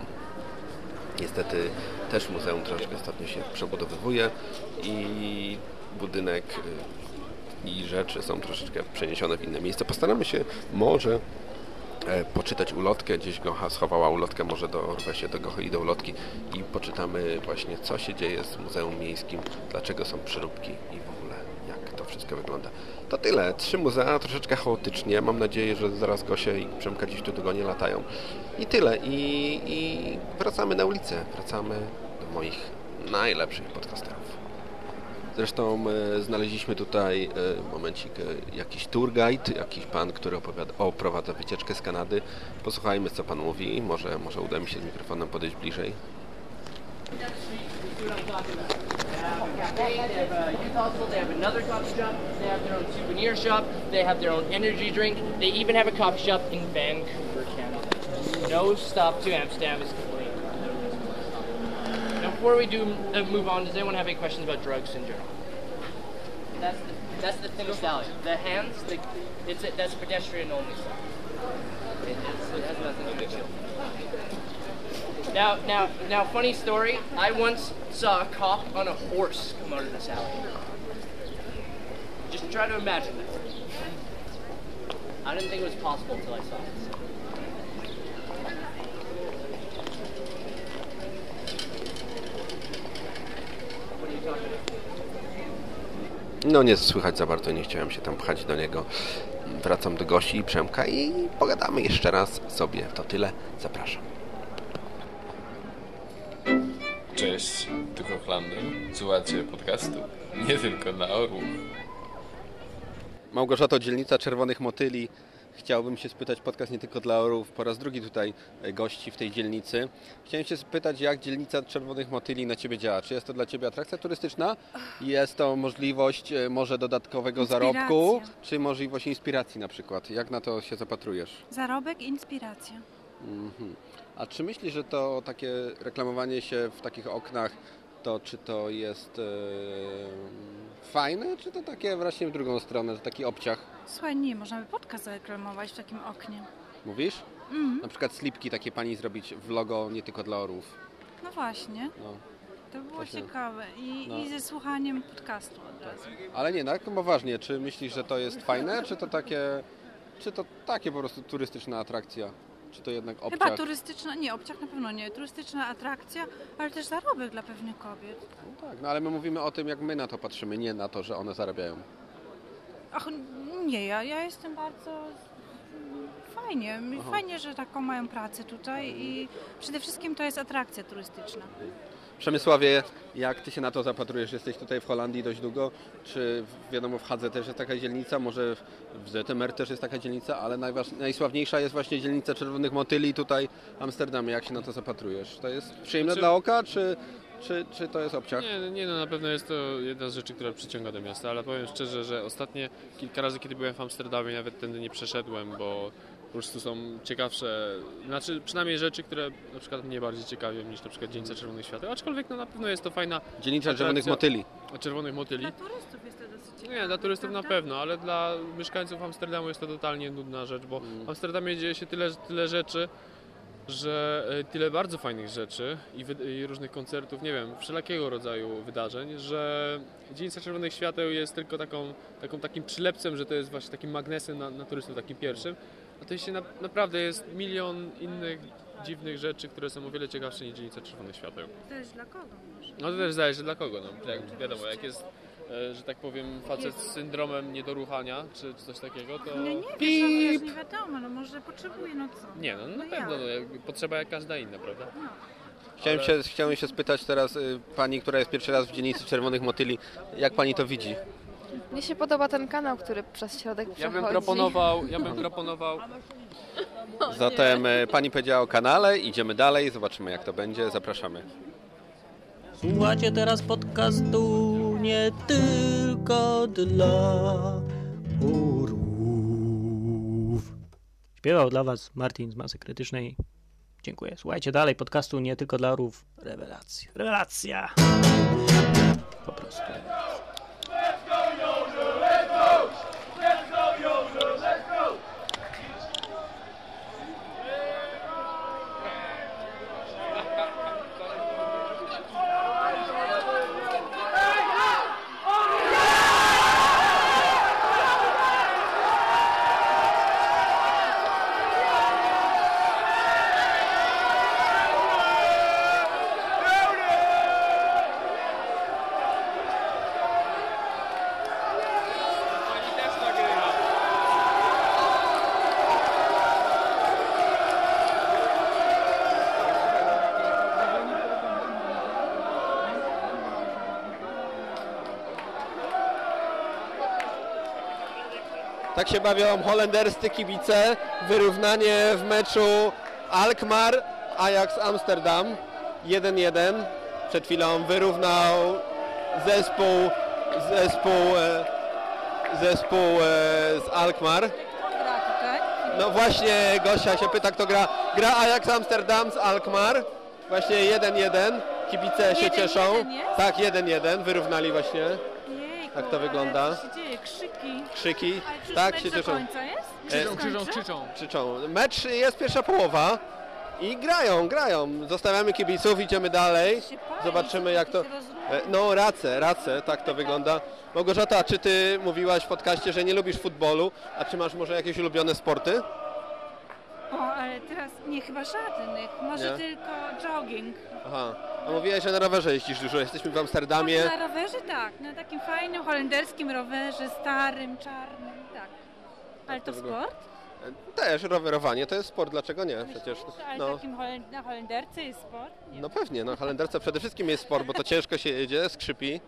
Niestety też muzeum troszeczkę ostatnio się przebudowywuje i budynek y, i rzeczy są troszeczkę przeniesione w inne miejsce. Postaramy się może e, poczytać ulotkę, gdzieś Gocha schowała ulotkę, może dorwę się do Gochy i do ulotki i poczytamy właśnie co się dzieje z Muzeum Miejskim, dlaczego są przyróbki i w to wszystko wygląda. To tyle. Trzy muzea, troszeczkę chaotycznie. Mam nadzieję, że zaraz Gosia i Przemka gdzieś tu długo nie latają. I tyle. I, I wracamy na ulicę. Wracamy do moich najlepszych podcasterów. Zresztą e, znaleźliśmy tutaj, e, momencik, e, jakiś tour guide, jakiś pan, który opowiada, oprowadza wycieczkę z Kanady. Posłuchajmy, co pan mówi. Może, może uda mi się z mikrofonem podejść bliżej. They have uh, Utah Soul, they have another coffee shop, they have their own souvenir shop, they have their own energy drink, they even have a coffee shop in Vancouver, Canada. No stop to Amsterdam is complete. Now, before we do uh, move on, does anyone have any questions about drugs in general? That's the, that's the thin salad. The hands, the, it's a, that's pedestrian only stuff. It, it has nothing to do with it. Now, now, now, funny story. I once saw a cop on a horse come out of this alley. Just try to imagine that. I didn't think it was possible until I saw it. About? No nie słychać za bardzo, nie chciałem się tam pchać do niego. Wracam do Gosi i Przemka i pogadamy jeszcze raz sobie. To tyle. Zapraszam. Cześć, tu Hochlander. Słuchacie podcastu nie tylko na Orłów. Małgorzato, dzielnica Czerwonych Motyli. Chciałbym się spytać, podcast nie tylko dla orłów, po raz drugi tutaj e, gości w tej dzielnicy. Chciałem się spytać, jak dzielnica Czerwonych Motyli na Ciebie działa? Czy jest to dla Ciebie atrakcja turystyczna? Jest to możliwość e, może dodatkowego Inspiracja. zarobku? Czy możliwość inspiracji na przykład? Jak na to się zapatrujesz? Zarobek, inspiracja. Mhm. A czy myślisz, że to takie reklamowanie się w takich oknach, to czy to jest e, fajne, czy to takie właśnie w drugą stronę, że taki obciach? Słuchaj, nie, możemy podcast zareklamować w takim oknie. Mówisz? Mhm. Na przykład slipki takie pani zrobić w logo nie tylko dla orłów. No właśnie, No. to było Właśnie. ciekawe. I, No. I ze słuchaniem podcastu od razu. Ale nie, tak poważnie, czy myślisz, że to jest fajne, czy to takie, czy to takie po prostu turystyczna atrakcja? Czy to jednak obciach? Chyba turystyczna, nie, obciach na pewno nie, turystyczna atrakcja, ale też zarobek dla pewnych kobiet. Tak, no ale my mówimy o tym, jak my na to patrzymy, nie na to, że one zarabiają. Ach, nie, ja, ja jestem bardzo fajnie, Aha. fajnie, że taką mają pracę tutaj i przede wszystkim to jest atrakcja turystyczna. Przemysławie, jak Ty się na to zapatrujesz? Jesteś tutaj w Holandii dość długo. Czy wiadomo w Hadze też jest taka dzielnica, może w ZMR też jest taka dzielnica, ale najsławniejsza jest właśnie dzielnica Czerwonych Motyli tutaj w Amsterdamie. Jak się na to zapatrujesz? To jest przyjemne Znaczy- dla oka, czy, czy, czy to jest obciach? Nie, nie, no na pewno jest to jedna z rzeczy, która przyciąga do miasta, ale powiem szczerze, że ostatnie kilka razy, kiedy byłem w Amsterdamie, nawet tędy nie przeszedłem, bo po prostu są ciekawsze, znaczy przynajmniej rzeczy, które na przykład mnie bardziej ciekawią niż na przykład Dzielnica Czerwonych Świateł, aczkolwiek no na pewno jest to fajna Dzielnica Czerwonych Motyli. Czerwonych Motyli. Dla turystów jest to dosyć Nie, dla turystów na pewno, ale dla mieszkańców Amsterdamu jest to totalnie nudna rzecz, bo w Amsterdamie dzieje się tyle, tyle rzeczy, że e, tyle bardzo fajnych rzeczy i, wy, i różnych koncertów, nie wiem, wszelakiego rodzaju wydarzeń, że Dzielnica Czerwonych Świateł jest tylko taką, taką takim przylepcem, że to jest właśnie takim magnesem na, na turystów, takim pierwszym. A to się na, naprawdę jest milion innych dziwnych rzeczy, które są o wiele ciekawsze niż Dzielnica Czerwonych Świateł. Też dla kogo może? No to też zależy dla kogo, no. Jak, wiadomo, jak jest, e, że tak powiem, facet z syndromem niedoruchania, czy, coś takiego, to... Nie, nie wiesz, no, wiesz, nie wiadomo, no może potrzebuje, no co? Nie, no na No pewno, jak? no, jak- potrzeba jak każda inna, prawda? Chciałem, Ale- się, chciałem się spytać teraz y, pani, która jest pierwszy raz w dzielnicy Czerwonych Motyli, jak pani to widzi? Mnie się podoba ten kanał, który przez środek Ja przechodzi. bym proponował, ja bym proponował Zatem e, pani powiedziała o kanale, idziemy dalej, zobaczymy jak to będzie, zapraszamy. Słuchacie teraz podcastu nie tylko dla orłów. Śpiewał dla Was Martin z Masy Krytycznej. Dziękuję. Słuchajcie dalej podcastu nie tylko dla orłów. Rewelacja. Rewelacja. Po prostu. Tak się bawią holenderscy kibice. Wyrównanie w meczu Alkmaar, Ajax Amsterdam 1-1. Przed chwilą wyrównał zespół, zespół, e, zespół e, z Alkmaar. No właśnie Gosia się pyta kto gra. Gra Ajax Amsterdam z Alkmaar. Właśnie 1-1. Kibice się 1-1 cieszą. Tak, 1-1. Wyrównali właśnie. Tak to wygląda. Co się dzieje? Krzyki. Krzyki. Ale Tak się do cieszą. końca jest? Krzyczą, Do krzyczą, końca? krzyczą. Krzyczą. Mecz jest pierwsza połowa i grają, grają. Zostawiamy kibiców, idziemy dalej. Zobaczymy jak to... E, No race, race, tak to wygląda. Małgorzata, czy ty mówiłaś w podcaście, że nie lubisz futbolu, a czy masz może jakieś ulubione sporty? O, ale teraz nie chyba żadnych. Może Nie? tylko jogging. Aha. A mówiłaś, że na rowerze jeździsz dużo. Jesteśmy w Amsterdamie. Na rowerze tak, na takim fajnym holenderskim rowerze, starym, czarnym, tak. Ale to wygląda. sport? E, Też rowerowanie to jest sport, dlaczego nie? Przecież. Ale No, takim Holen- na Holenderce jest sport? Nie. no pewnie, no holenderce przede wszystkim jest sport, bo to ciężko się jedzie, skrzypi.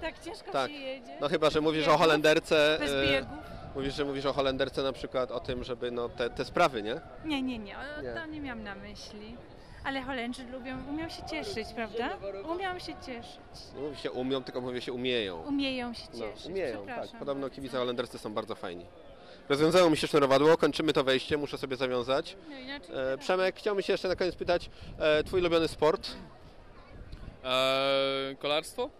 Tak ciężko Tak. się jedzie. No chyba, że mówisz o? Holenderce. Bez e, biegów? Mówisz, że mówisz o Holenderce na przykład o tym, żeby no te, te sprawy, nie? Nie, nie, nie, o, Nie. to nie miałam na myśli. Ale Holendrzy lubią, umią się cieszyć, prawda? Umią się cieszyć. Nie mówi się umią, tylko mówi się umieją. Umieją się No, cieszyć, umieją, tak. przepraszam. Podobno kibice holenderscy są bardzo fajni. Rozwiązało mi się sznurowadło, kończymy to wejście, muszę sobie zawiązać. No inaczej E, Przemek, chciałbym się jeszcze na koniec pytać, e, twój ulubiony sport? Eee, kolarstwo?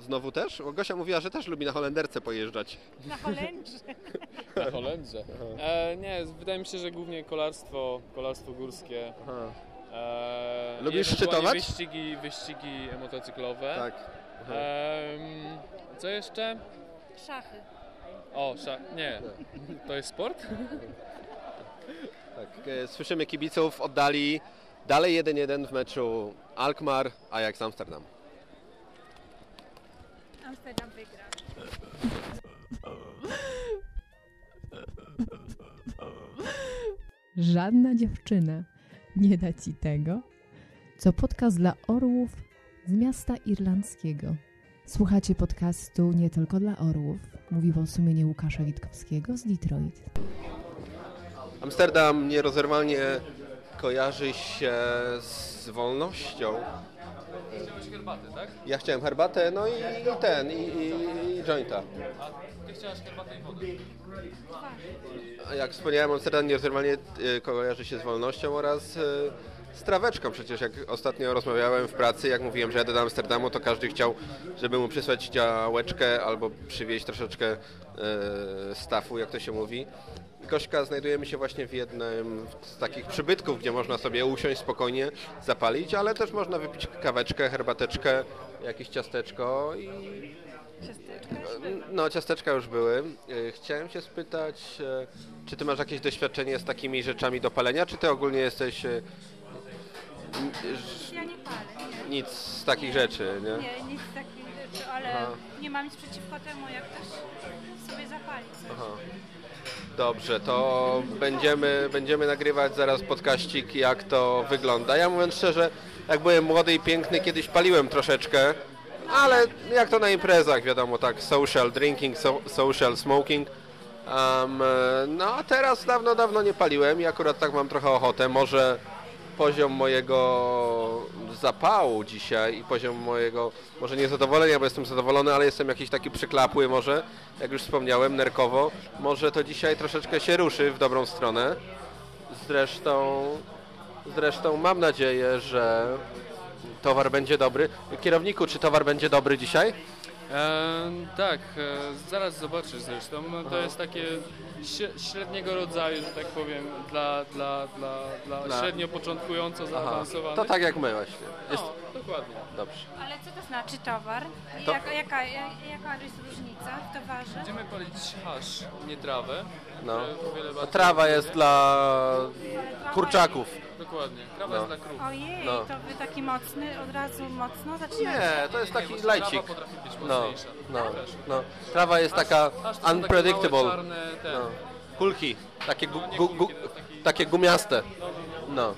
Znowu, też? Bo Gosia mówiła, że też lubi na Holenderce pojeżdżać. Na Holendrze. Na Holendrze. E, nie, wydaje mi się, że głównie kolarstwo, kolarstwo górskie. E, Lubisz szczytować? Wyścigi, wyścigi motocyklowe. Tak. Em, co jeszcze? Szachy. O, sza... nie. To jest sport? Tak, e, słyszymy kibiców oddali dalej 1-1 w meczu Alkmaar, Ajax Amsterdam. Amsterdam wygra. Żadna dziewczyna nie da ci tego, co podcast dla orłów z miasta irlandzkiego. Słuchacie podcastu nie tylko dla orłów, mówiło sumienie Łukasza Witkowskiego z Detroit. Amsterdam nierozerwalnie kojarzy się z wolnością. Chciałeś herbatę, tak? Ja chciałem herbatę, no i ten, i, i, i jointa. A ty chciałaś herbatę i wodę. A jak wspomniałem, Amsterdam nierozerwalnie y, kojarzy się z wolnością oraz y, z traweczką. Przecież jak ostatnio rozmawiałem w pracy, jak mówiłem, że jadę do Amsterdamu, to każdy chciał, żeby mu przysłać działeczkę albo przywieźć troszeczkę y, stafu, jak to się mówi. Gośka, znajdujemy się właśnie w jednym z takich przybytków, gdzie można sobie usiąść spokojnie, zapalić, ale też można wypić kaweczkę, herbateczkę, jakieś ciasteczko i no, ciasteczka już były. E, Chciałem się spytać, e, czy ty masz jakieś doświadczenie z takimi rzeczami do palenia, czy ty ogólnie jesteś e, Ja nie palę. Nie. nic z takich rzeczy, nie? Nie, nic z takich rzeczy, ale Aha. nie mam nic przeciwko temu, jak ktoś sobie zapali coś. Aha. Dobrze, to będziemy, będziemy nagrywać zaraz podkaścik, jak to wygląda. Ja mówiąc szczerze, jak byłem młody i piękny, kiedyś paliłem troszeczkę, Ale jak to na imprezach, wiadomo, tak, social drinking, so, social smoking. Um, no a teraz dawno, dawno nie paliłem i akurat tak mam trochę ochotę. Może poziom mojego zapału dzisiaj i poziom mojego, może nie zadowolenia, bo jestem zadowolony, ale jestem jakiś taki przyklapły może, jak już wspomniałem, nerkowo. Może to dzisiaj troszeczkę się ruszy w dobrą stronę. Zresztą, zresztą mam nadzieję, że towar będzie dobry. Kierowniku, czy towar będzie dobry dzisiaj? E, tak, e, zaraz zobaczysz zresztą. No, to Aha. jest takie śre- średniego rodzaju, że tak powiem, dla, dla, dla, dla, Dla- średnio początkująco Aha, zaawansowanych. to tak jak my właśnie. Jest... No, dokładnie. Dobrze. Ale co to znaczy towar? I To- Jaka, jaka, jaka jest różnica w towarze? Będziemy palić hasz, nie trawę. No. które o wiele To bardziej trawa jest dla kurczaków. Dokładnie, trawa No. jest dla krów. Ojej, No. to wy taki mocny, od razu mocno zaczynacie? Nie, to jest taki bo trawa lajcik. potrafi być No, mocniejsza. no, Też. no. Trawa jest taka Aż- aż to są takie unpredictable. małe, czarne te- No. Kulki, takie, gu, gu, gu, takie gumiaste. No.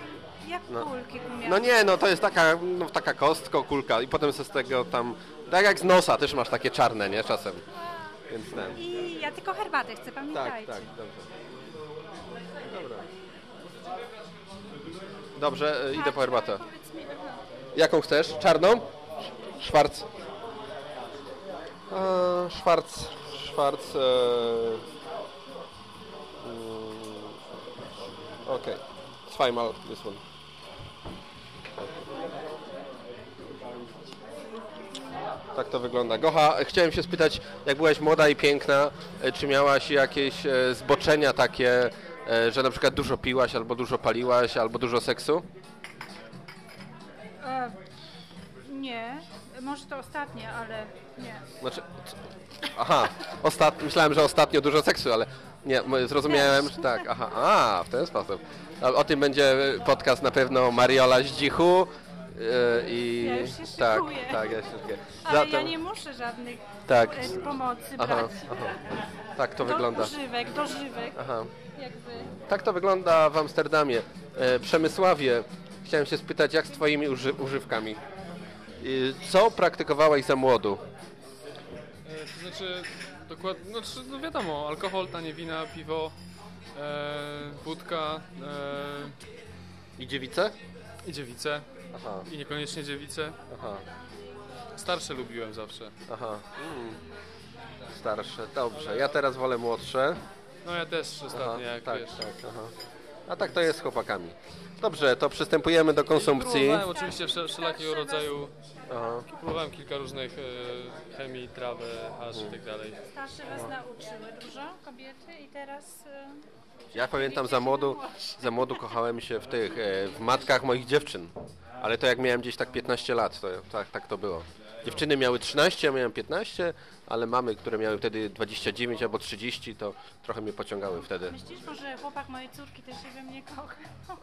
Jak No. kulki gumiaste? No nie, no to jest taka, no, taka kostka, kulka i potem se z tego tam, tak jak z nosa też masz takie czarne, nie, czasem. Więc ten. I ja tylko herbatę chcę, Tak, pamiętajcie. tak, dobrze. Dobra. Dobrze, e, idę po herbatę. Jaką chcesz? Czarną? Szwarc. E, szwarc. Szwarc. E, mm, Okej. Zweimal this one. Tak to wygląda. Gocha, chciałem się spytać, jak byłaś młoda i piękna, e, czy miałaś jakieś e, zboczenia takie, e, że na przykład dużo piłaś, albo dużo paliłaś, albo dużo seksu? E, nie, może to ostatnie, ale nie. Znaczy, aha, ostat... myślałem, że ostatnio dużo seksu, ale nie, zrozumiałem, że tak, aha, a, w ten sposób. O tym będzie podcast na pewno Mariola Zdzichu i... Ja już się tak, szykuję. tak, ja się szykuję. Ale ja nie muszę żadnych Tak. e, pomocy Aha, brać. aha. Tak to Do wygląda. Dożywek, dożywek. Aha. Jak wy. Tak to wygląda w Amsterdamie. E, Przemysławie, chciałem się spytać, jak z Twoimi uży używkami? I Co praktykowałeś za młodu? E, To znaczy, dokładnie, no, czy- no wiadomo, alkohol, tanie wina, piwo, e, wódka e, I dziewice? I dziewice. Aha. I niekoniecznie dziewice. Aha. Starsze lubiłem zawsze. Aha. Mm. Starsze, dobrze. Ja teraz wolę młodsze. No ja też ostatnio, jak tak, wiesz. tak, aha. A tak to jest z chłopakami. Dobrze, to przystępujemy do konsumpcji. Próbowałem oczywiście wszel- wszelakiego rodzaju, Aha. próbowałem kilka różnych e, chemii, trawę, hasz i tak dalej. Starsze was nauczyły dużo kobiety i teraz... E, Ja pamiętam za młodu, za młodu kochałem się w tych, e, w matkach moich dziewczyn. Ale to jak miałem gdzieś tak 15 lat, to tak, tak to było. Dziewczyny miały 13, ja miałem 15, ale mamy, które miały wtedy 29 albo 30, to trochę mnie pociągały wtedy. myślisz może chłopak mojej córki też się we mnie kocha?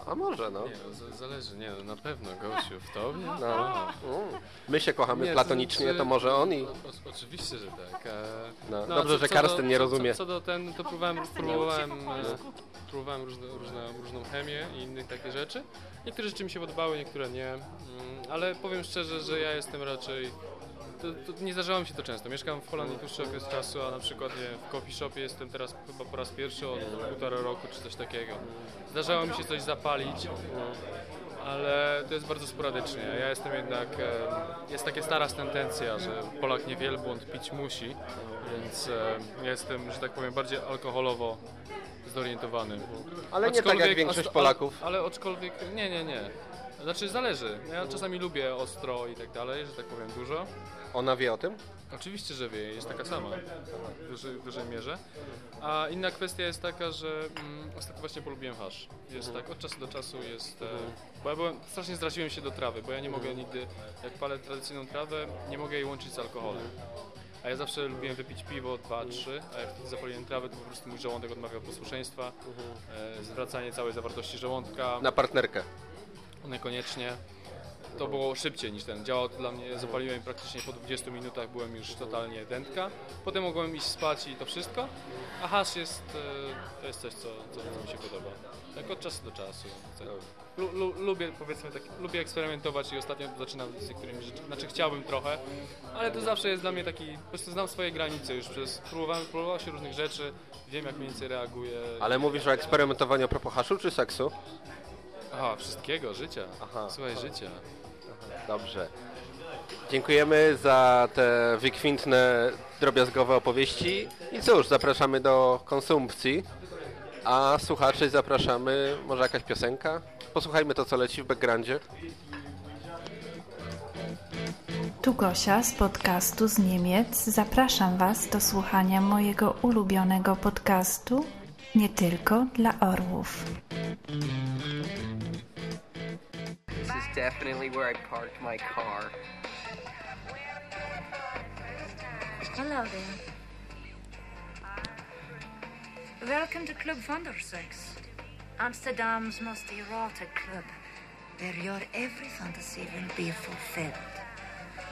A może, no. Nie, no, zależy, nie, no, na pewno, gościu, w tobie? No. Mm. My się kochamy Nie, platonicznie, znaczy- to może on i... O, oczywiście, że tak. E, No, a dobrze, co- że Karsten do- nie rozumie. Co, co do ten, to próbowałem, próbowałem, e, próbowałem różne, różne, różną chemię i inne takie rzeczy. Niektóre rzeczy mi się podobały, niektóre nie, mm, ale powiem szczerze, że ja jestem raczej... To, to nie zdarzało mi się to często. Mieszkam w Holandii dłuższy okres czasu, a na przykład nie, w coffee shopie jestem teraz chyba po raz pierwszy od półtora roku czy coś takiego. Zdarzało mi się coś zapalić, ale to jest bardzo sporadycznie. Ja jestem jednak, e, jest taka stara tendencja, że Polak nie wielbłąd pić musi, więc e, ja jestem, że tak powiem, bardziej alkoholowo zorientowany. Ale nie tak jak większość Polaków. Ale aczkolwiek, nie, nie, nie. Znaczy zależy. Ja czasami lubię ostro i tak dalej, że tak powiem dużo. Ona wie o tym? Oczywiście, że wie, jest taka sama w dużej, w dużej mierze. A inna kwestia jest taka, że mm, ostatnio właśnie polubiłem hasz. Jest Mhm. tak, od czasu do czasu jest... E, bo ja byłem, strasznie zraziłem się do trawy, bo ja nie mogę Mhm. nigdy, jak palę tradycyjną trawę, nie mogę jej łączyć z alkoholem. A ja zawsze lubiłem wypić piwo, dwa, trzy, a jak wtedy zapaliłem trawę, to po prostu mój żołądek odmawiał posłuszeństwa. E, zwracanie całej zawartości żołądka. Na partnerkę. Niekoniecznie. to było szybciej niż ten. Działało to dla mnie, zapaliłem praktycznie po 20 minutach, byłem już totalnie dętka. Potem mogłem iść spać i to wszystko. A hash jest, e, to jest coś, co, co, co mi się podoba. Tak od czasu do czasu. Tak. Lu, lu, lubię, powiedzmy tak, lubię eksperymentować i ostatnio zaczynam z niektórymi rzeczami, znaczy chciałbym trochę, ale to zawsze jest dla mnie taki, po prostu znam swoje granice już przez, próbowałem, próbowało się różnych rzeczy, wiem jak mniej więcej reaguję. Ale mówisz o eksperymentowaniu a propos haszu czy seksu? Aha, wszystkiego, życia. Aha. Słuchaj, życia. Dobrze. Dziękujemy za te wykwintne, drobiazgowe opowieści. I cóż, zapraszamy do konsumpcji. A słuchaczy zapraszamy, może jakaś piosenka? Posłuchajmy to, co leci w backgroundzie. Tu Gosia z podcastu z Niemiec. Zapraszam Was do słuchania mojego ulubionego podcastu nie tylko dla orłów. This is definitely where I parked my car. Hello there. Welcome to Club Vandersex, Amsterdam's most erotic club, where your every fantasy will be fulfilled.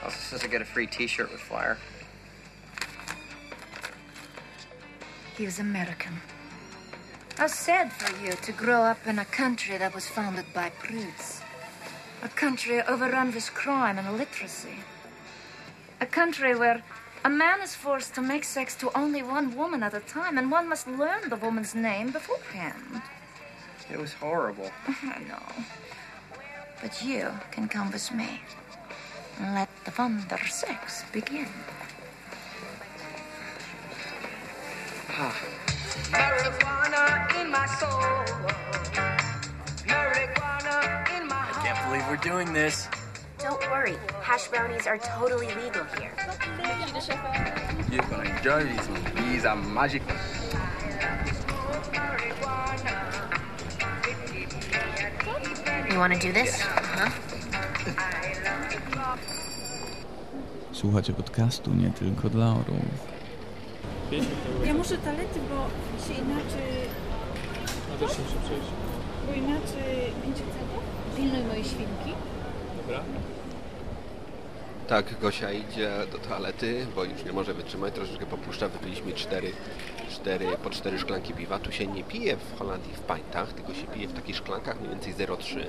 Also says I get a free T-shirt with flyer. He was American. How sad for you to grow up in a country that was founded by prudes. A country overrun with crime and illiteracy. A country where a man is forced to make sex to only one woman at a time, and one must learn the woman's name beforehand. It was horrible. I know. But you can come with me. And let the wonder sex begin. Ah. Marijuana I can't believe we're doing this. Don't worry, hash brownies are totally legal here. You're gonna enjoy these ones. These are magical. You want to do this? Huh? Słuchacie podcastu nie tylko dla orłów. Ja muszę talety, bo się inaczej... Też muszę przejść. Bo inaczej będzie tego? Pilnuj mojej świnki. Dobra. Tak, Gosia idzie do toalety, bo już nie może wytrzymać, troszeczkę popuszcza, wypiliśmy cztery, cztery, po cztery szklanki piwa. Tu się nie pije w Holandii w pintach, tylko się pije w takich szklankach mniej więcej 0,3.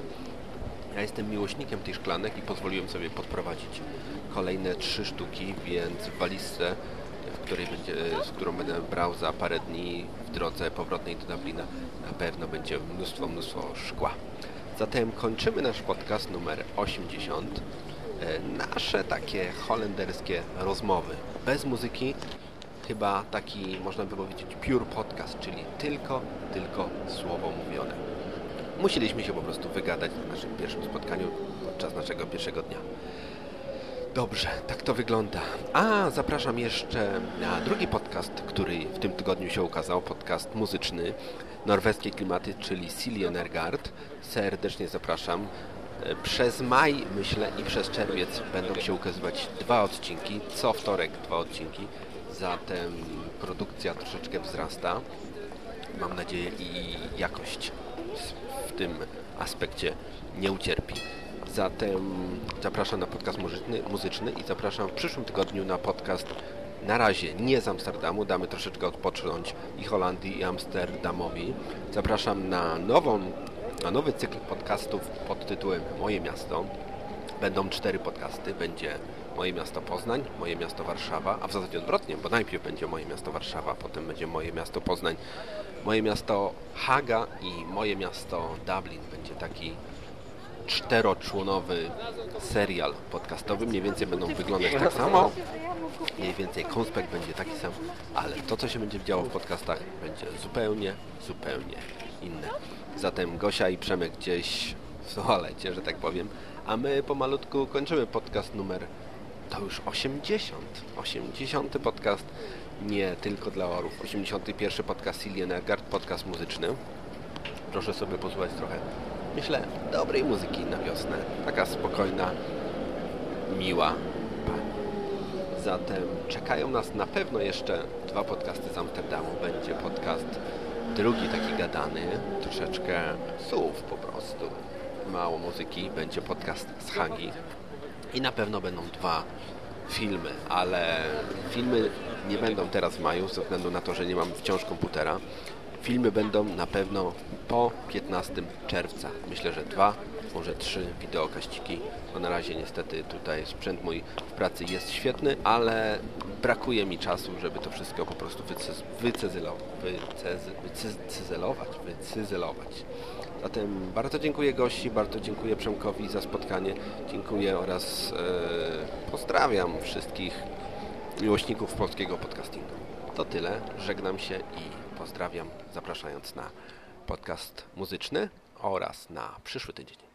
Ja jestem miłośnikiem tych szklanek i pozwoliłem sobie podprowadzić kolejne trzy sztuki, więc w walizce, której będzie, z którą będę brał za parę dni w drodze powrotnej do Dublina, na pewno będzie mnóstwo, mnóstwo szkła. Zatem kończymy nasz podcast numer 80. E, Nasze takie holenderskie rozmowy. Bez muzyki, chyba taki, można by powiedzieć, pure podcast, czyli tylko, tylko słowo mówione. Musieliśmy się po prostu wygadać na naszym pierwszym spotkaniu podczas naszego pierwszego dnia. Dobrze, tak to wygląda. A, zapraszam jeszcze na drugi podcast, który w tym tygodniu się ukazał, podcast muzyczny Norweskie Klimaty, czyli Siljenergard. Serdecznie zapraszam. E, Przez maj, myślę, i przez czerwiec będą się ukazywać dwa odcinki, co wtorek dwa odcinki. Zatem produkcja troszeczkę wzrasta. Mam nadzieję i jakość w tym aspekcie nie ucierpi. Zatem zapraszam na podcast muzyczny, muzyczny i zapraszam w przyszłym tygodniu na podcast na razie nie z Amsterdamu, damy troszeczkę odpocząć i Holandii i Amsterdamowi. Zapraszam na nową, na nowy cykl podcastów pod tytułem Moje Miasto. Będą cztery podcasty, będzie Moje Miasto Poznań, Moje Miasto Warszawa, a w zasadzie odwrotnie, bo najpierw będzie Moje Miasto Warszawa, potem będzie Moje Miasto Poznań, Moje Miasto Haga i Moje Miasto Dublin. Będzie taki czteroczłonowy serial podcastowy. Mniej więcej będą wyglądać tak samo. Mniej więcej konspekt będzie taki sam, ale to, co się będzie działo w podcastach, będzie zupełnie, zupełnie inne. Zatem Gosia i Przemek gdzieś w toalecie, że tak powiem, a my pomalutku kończymy podcast numer to już 80. 80. podcast nie tylko dla orów. 81. podcast Silienergard, podcast muzyczny. Proszę sobie posłuchać trochę, myślę, dobrej muzyki na wiosnę. Taka spokojna, miła pani. Zatem czekają nas na pewno jeszcze dwa podcasty z Amsterdamu. Będzie podcast drugi taki gadany, troszeczkę słów po prostu. mało muzyki, będzie podcast z Hangi i na pewno będą dwa filmy, ale filmy nie będą teraz w maju ze względu na to, że nie mam wciąż komputera. Filmy będą na pewno po 15 czerwca. Myślę, że dwa, może trzy wideokaściki. Bo na razie niestety tutaj sprzęt mój w pracy jest świetny, ale brakuje mi czasu, żeby to wszystko po prostu wycyz- wycyzylo- wycyzy- wycyzelować, wycyzelować. Zatem bardzo dziękuję gości, bardzo dziękuję Przemkowi za spotkanie. Dziękuję oraz e, pozdrawiam wszystkich miłośników polskiego podcastingu. To tyle. Żegnam się i pozdrawiam, zapraszając na podcast muzyczny oraz na przyszły tydzień.